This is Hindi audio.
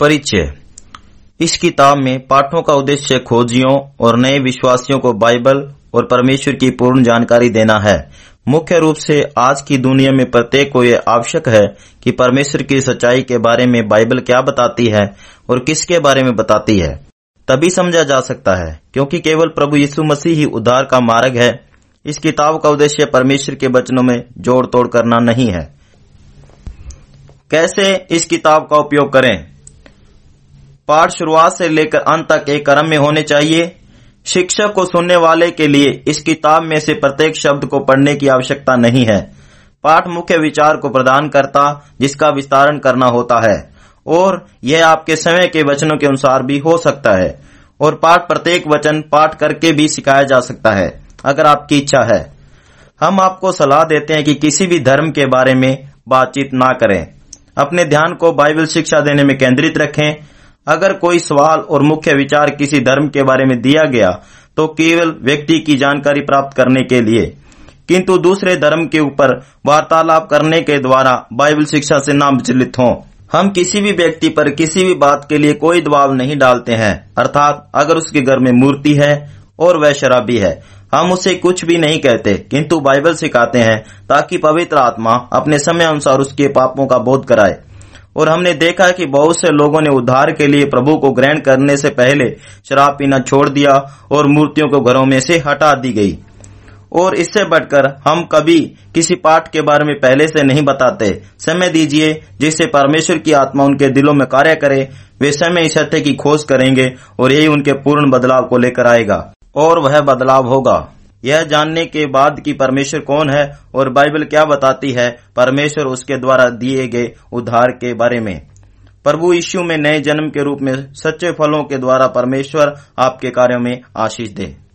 परिचय। इस किताब में पाठों का उद्देश्य खोजियों और नए विश्वासियों को बाइबल और परमेश्वर की पूर्ण जानकारी देना है। मुख्य रूप से आज की दुनिया में प्रत्येक को यह आवश्यक है कि परमेश्वर की सच्चाई के बारे में बाइबल क्या बताती है और किसके बारे में बताती है। तभी समझा जा सकता है, क्योंकि केवल प्रभु यीशु मसीह ही उद्धार का मार्ग है। इस किताब का उद्देश्य परमेश्वर के वचनों में जोड़ तोड़ करना नहीं है। कैसे इस किताब का उपयोग करें? पाठ शुरुआत से लेकर अंत तक एक क्रम में होने चाहिए। शिक्षक को सुनने वाले के लिए इस किताब में से प्रत्येक शब्द को पढ़ने की आवश्यकता नहीं है। पाठ मुख्य विचार को प्रदान करता, जिसका विस्तारण करना होता है। और यह आपके समय के वचनों के अनुसार भी हो सकता है। और पाठ प्रत्येक वचन पाठ करके भी सिखाया जा सकता है, अगर आपकी इच्छा है। हम आपको सलाह देते हैं कि किसी भी धर्म के बारे में बातचीत ना करें। अपने ध्यान को बाइबल शिक्षा देने में केंद्रित रखें। अगर कोई सवाल और मुख्य विचार किसी धर्म के बारे में दिया गया तो केवल व्यक्ति की जानकारी प्राप्त करने के लिए। किंतु दूसरे धर्म के ऊपर वार्तालाप करने के द्वारा बाइबल शिक्षा से नाम विचलित हों। हम किसी भी व्यक्ति पर किसी भी बात के लिए कोई दबाव नहीं डालते हैं, अर्थात अगर उसके घर में मूर्ति है और वह शराबी है। हम उसे कुछ भी नहीं कहते, किंतु बाइबल सिखाते हैं ताकि पवित्र आत्मा अपने समय अनुसार उसके पापों का बोध कराए। और हमने देखा कि बहुत से लोगों ने उद्धार के लिए प्रभु को ग्रहण करने से पहले शराब पीना छोड़ दिया और मूर्तियों को घरों में से हटा दी गई। और इससे बढ़कर हम कभी किसी पाठ के बारे में पहले से नहीं बताते। समय दीजिए, जिससे परमेश्वर की आत्मा उनके दिलों में कार्य करे, वे समय इस सत्य की खोज करेंगे और यही उनके पूर्ण बदलाव को लेकर आएगा और वह बदलाव होगा। यह जानने के बाद कि परमेश्वर कौन है और बाइबल क्या बताती है, परमेश्वर उसके द्वारा दिए गए उद्धार के बारे में। प्रभु यीशु में नए जन्म के रूप में सच्चे फलों के द्वारा परमेश्वर आपके कार्यों में आशीष दे।